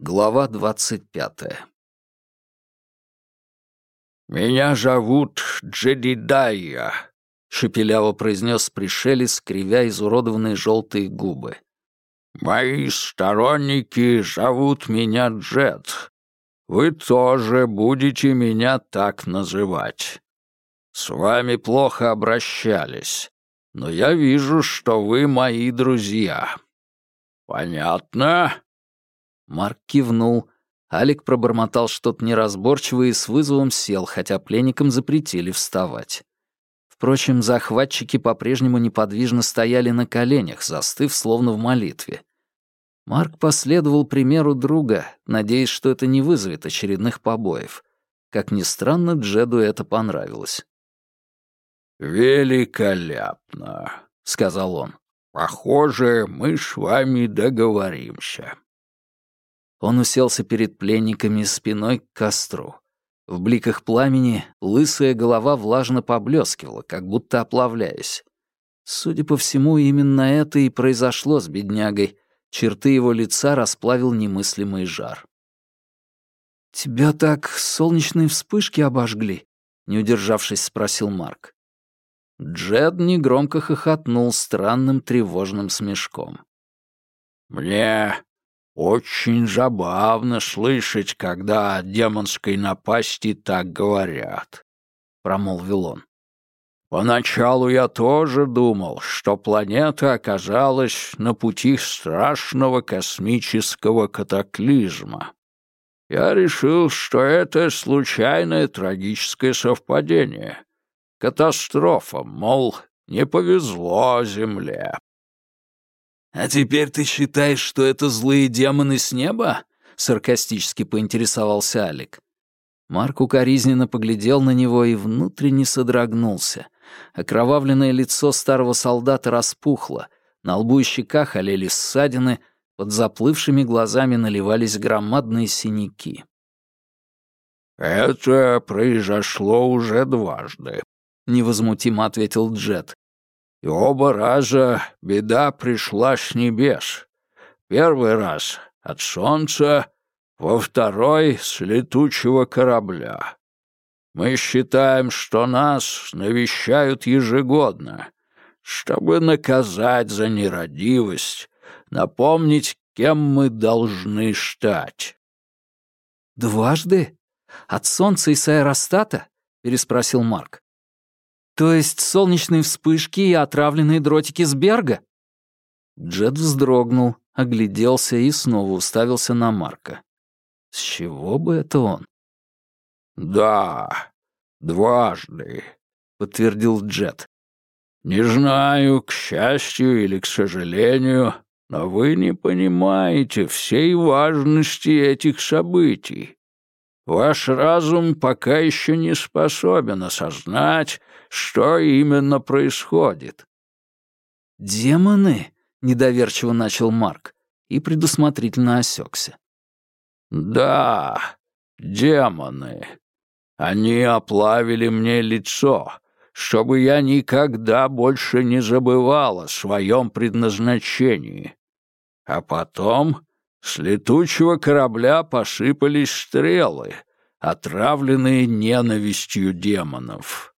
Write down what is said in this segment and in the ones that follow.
Глава двадцать пятая. «Меня зовут Джедидайя», — шепеляво произнес пришелец, кривя изуродованные желтые губы. «Мои сторонники зовут меня Джед. Вы тоже будете меня так называть. С вами плохо обращались, но я вижу, что вы мои друзья. Понятно?» Марк кивнул. Алик пробормотал что-то неразборчивое и с вызовом сел, хотя пленникам запретили вставать. Впрочем, захватчики по-прежнему неподвижно стояли на коленях, застыв словно в молитве. Марк последовал примеру друга, надеясь, что это не вызовет очередных побоев. Как ни странно, Джеду это понравилось. «Великолепно», — сказал он. «Похоже, мы с вами договоримся». Он уселся перед пленниками спиной к костру. В бликах пламени лысая голова влажно поблескивала, как будто оплавляясь. Судя по всему, именно это и произошло с беднягой. Черты его лица расплавил немыслимый жар. «Тебя так солнечные вспышки обожгли?» — не удержавшись, спросил Марк. Джед негромко хохотнул странным тревожным смешком. «Мне очень забавно слышать, когда о демонской напасти так говорят, промолвил он. Поначалу я тоже думал, что планета оказалась на пути страшного космического катаклизма. Я решил, что это случайное трагическое совпадение. Катастрофа, мол, не повезло Земле. «А теперь ты считаешь, что это злые демоны с неба?» — саркастически поинтересовался Алик. Марк укоризненно поглядел на него и внутренне содрогнулся. Окровавленное лицо старого солдата распухло, на лбу и щеках олели ссадины, под заплывшими глазами наливались громадные синяки. «Это произошло уже дважды», — невозмутимо ответил Джет. И оба раза беда пришла с небес. Первый раз — от солнца, во второй — с летучего корабля. Мы считаем, что нас навещают ежегодно, чтобы наказать за нерадивость, напомнить, кем мы должны стать. «Дважды? От солнца и с аэростата?» — переспросил Марк. То есть солнечные вспышки и отравленные дротики с Берга? Джет вздрогнул, огляделся и снова уставился на Марка. С чего бы это он? «Да, дважды», — подтвердил Джет. «Не знаю, к счастью или к сожалению, но вы не понимаете всей важности этих событий. Ваш разум пока еще не способен осознать, что именно происходит. «Демоны?» — недоверчиво начал Марк и предусмотрительно осекся. «Да, демоны. Они оплавили мне лицо, чтобы я никогда больше не забывал о своем предназначении. А потом с летучего корабля посыпались стрелы, отравленные ненавистью демонов.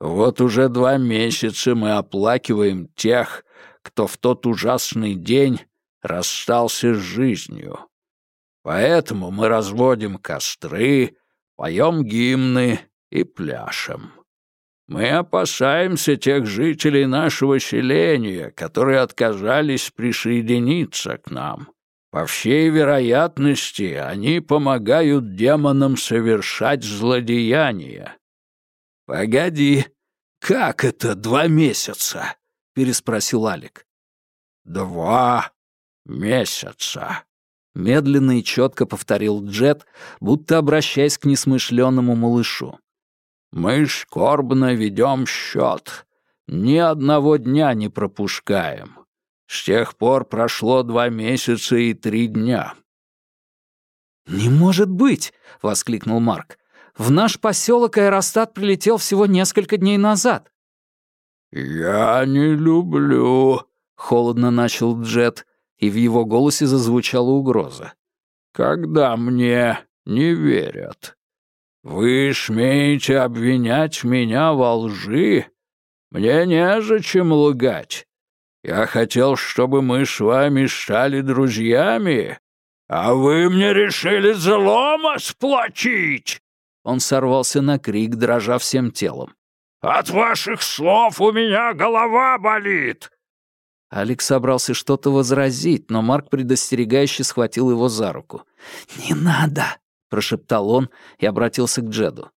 Вот уже два месяца мы оплакиваем тех, кто в тот ужасный день расстался с жизнью. Поэтому мы разводим костры, поем гимны и пляшем. Мы опасаемся тех жителей нашего селения, которые отказались присоединиться к нам. По всей вероятности, они помогают демонам совершать злодеяния. «Погоди, как это два месяца?» — переспросил Алик. «Два месяца», — медленно и четко повторил Джет, будто обращаясь к несмышленному малышу. «Мы скорбно ведем счет, ни одного дня не пропускаем. С тех пор прошло два месяца и три дня». «Не может быть!» — воскликнул Марк. «В наш поселок аэростат прилетел всего несколько дней назад». «Я не люблю», — холодно начал Джет, и в его голосе зазвучала угроза. когда мне не верят. Вы смеете обвинять меня во лжи? Мне незачем лгать. Я хотел, чтобы мы с вами стали друзьями, а вы мне решили злома сплотить!» Он сорвался на крик, дрожа всем телом. «От ваших слов у меня голова болит!» Алекс собрался что-то возразить, но Марк предостерегающе схватил его за руку. «Не надо!» — прошептал он и обратился к Джеду.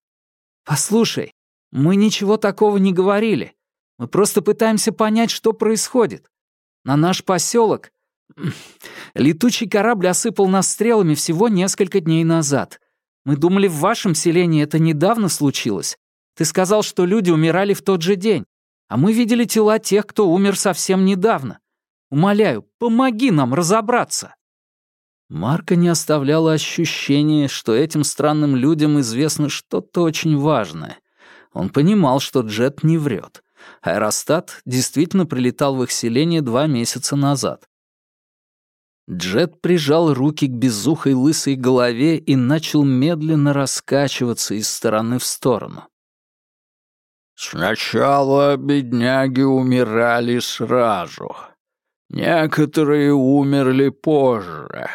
«Послушай, мы ничего такого не говорили. Мы просто пытаемся понять, что происходит. На наш поселок летучий корабль осыпал нас стрелами всего несколько дней назад. Мы думали, в вашем селении это недавно случилось. Ты сказал, что люди умирали в тот же день, а мы видели тела тех, кто умер совсем недавно. Умоляю, помоги нам разобраться». Марка не оставляло ощущение, что этим странным людям известно что-то очень важное. Он понимал, что Джет не врет. Аэростат действительно прилетал в их селение два месяца назад. Джет прижал руки к безухой лысой голове и начал медленно раскачиваться из стороны в сторону. «Сначала бедняги умирали сразу. Некоторые умерли позже.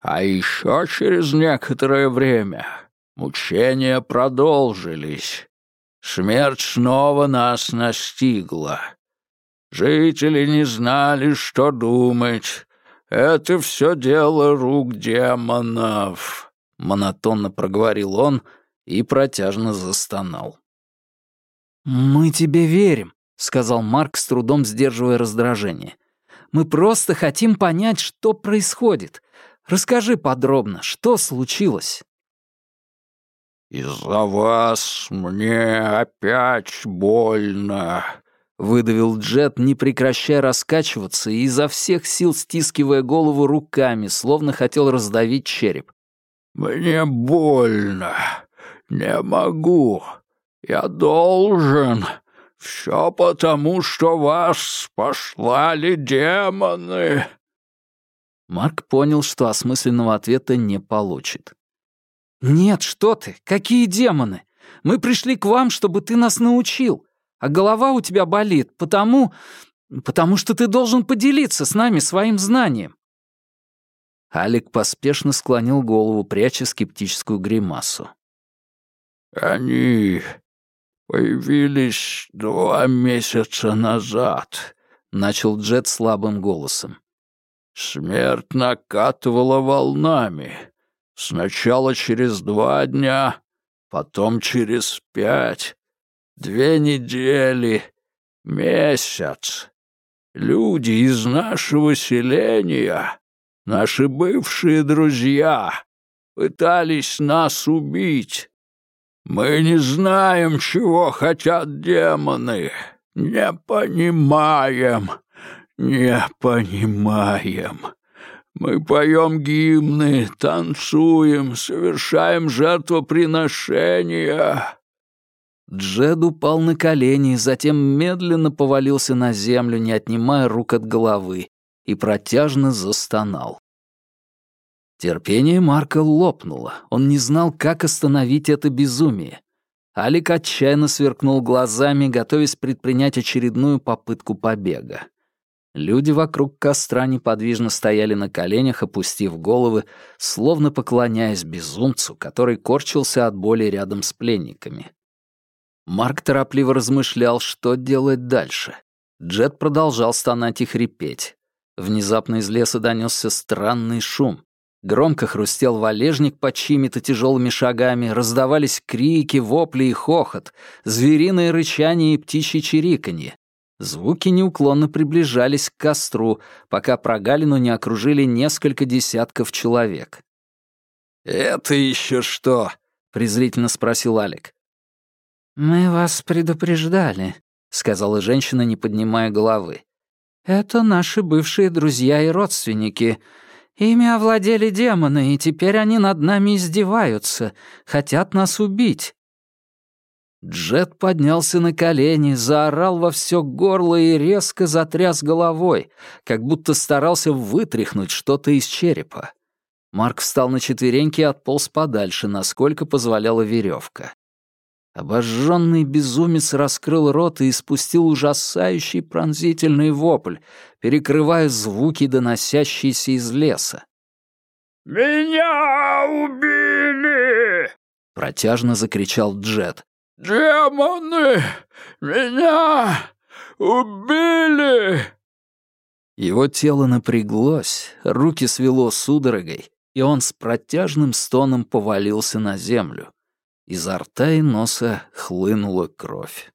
А еще через некоторое время мучения продолжились. Смерть снова нас настигла. Жители не знали, что думать. Это все дело рук демонов», — монотонно проговорил он и протяжно застонал. «Мы тебе верим», — сказал Марк, с трудом сдерживая раздражение. «Мы просто хотим понять, что происходит. Расскажи подробно, что случилось?» «Из-за вас мне опять больно», — выдавил Джет, не прекращая раскачиваться и изо всех сил стискивая голову руками, словно хотел раздавить череп. «Мне больно. Не могу. Я должен. Все потому, что вас послали демоны». Марк понял, что осмысленного ответа не получит. «Нет, что ты! Какие демоны! Мы пришли к вам, чтобы ты нас научил, а голова у тебя болит, потому... потому что ты должен поделиться с нами своим знанием». Алик поспешно склонил голову, пряча скептическую гримасу. «Они появились два месяца назад», — начал Джет слабым голосом. «Смерть накатывала волнами. Сначала через два дня, потом через пять, две недели, месяц. Люди из нашего селения, наши бывшие друзья, пытались нас убить. Мы не знаем, чего хотят демоны, не понимаем, не понимаем. Мы поем гимны, танцуем, совершаем жертвоприношения». Джед упал на колени, затем медленно повалился на землю, не отнимая рук от головы, и протяжно застонал. Терпение Марка лопнуло. Он не знал, как остановить это безумие. Алик отчаянно сверкнул глазами, готовясь предпринять очередную попытку побега. Люди вокруг костра неподвижно стояли на коленях, опустив головы, словно поклоняясь безумцу, который корчился от боли рядом с пленниками. Марк торопливо размышлял, что делать дальше. Джет продолжал стонать и хрипеть. Внезапно из леса донесся странный шум. Громко хрустел валежник под чьими-то тяжелыми шагами, раздавались крики, вопли и хохот, звериное рычание и птичье чириканье. Звуки неуклонно приближались к костру, пока прогалину не окружили несколько десятков человек. «Это еще что?» — презрительно спросил Алик. «Мы вас предупреждали», — сказала женщина, не поднимая головы. «Это наши бывшие друзья и родственники. Ими овладели демоны, и теперь они над нами издеваются, хотят нас убить. Джет поднялся на колени, заорал во все горло и резко затряс головой, как будто старался вытряхнуть что-то из черепа. Марк встал на четвереньки и отполз подальше, насколько позволяла веревка. Обожженный безумец раскрыл рот и испустил ужасающий пронзительный вопль, перекрывая звуки, доносящиеся из леса. «Меня убили!» — протяжно закричал Джет. «Демоны! Меня убили!» Его тело напряглось, руки свело судорогой, и он с протяжным стоном повалился на землю. Изо рта и носа хлынула кровь.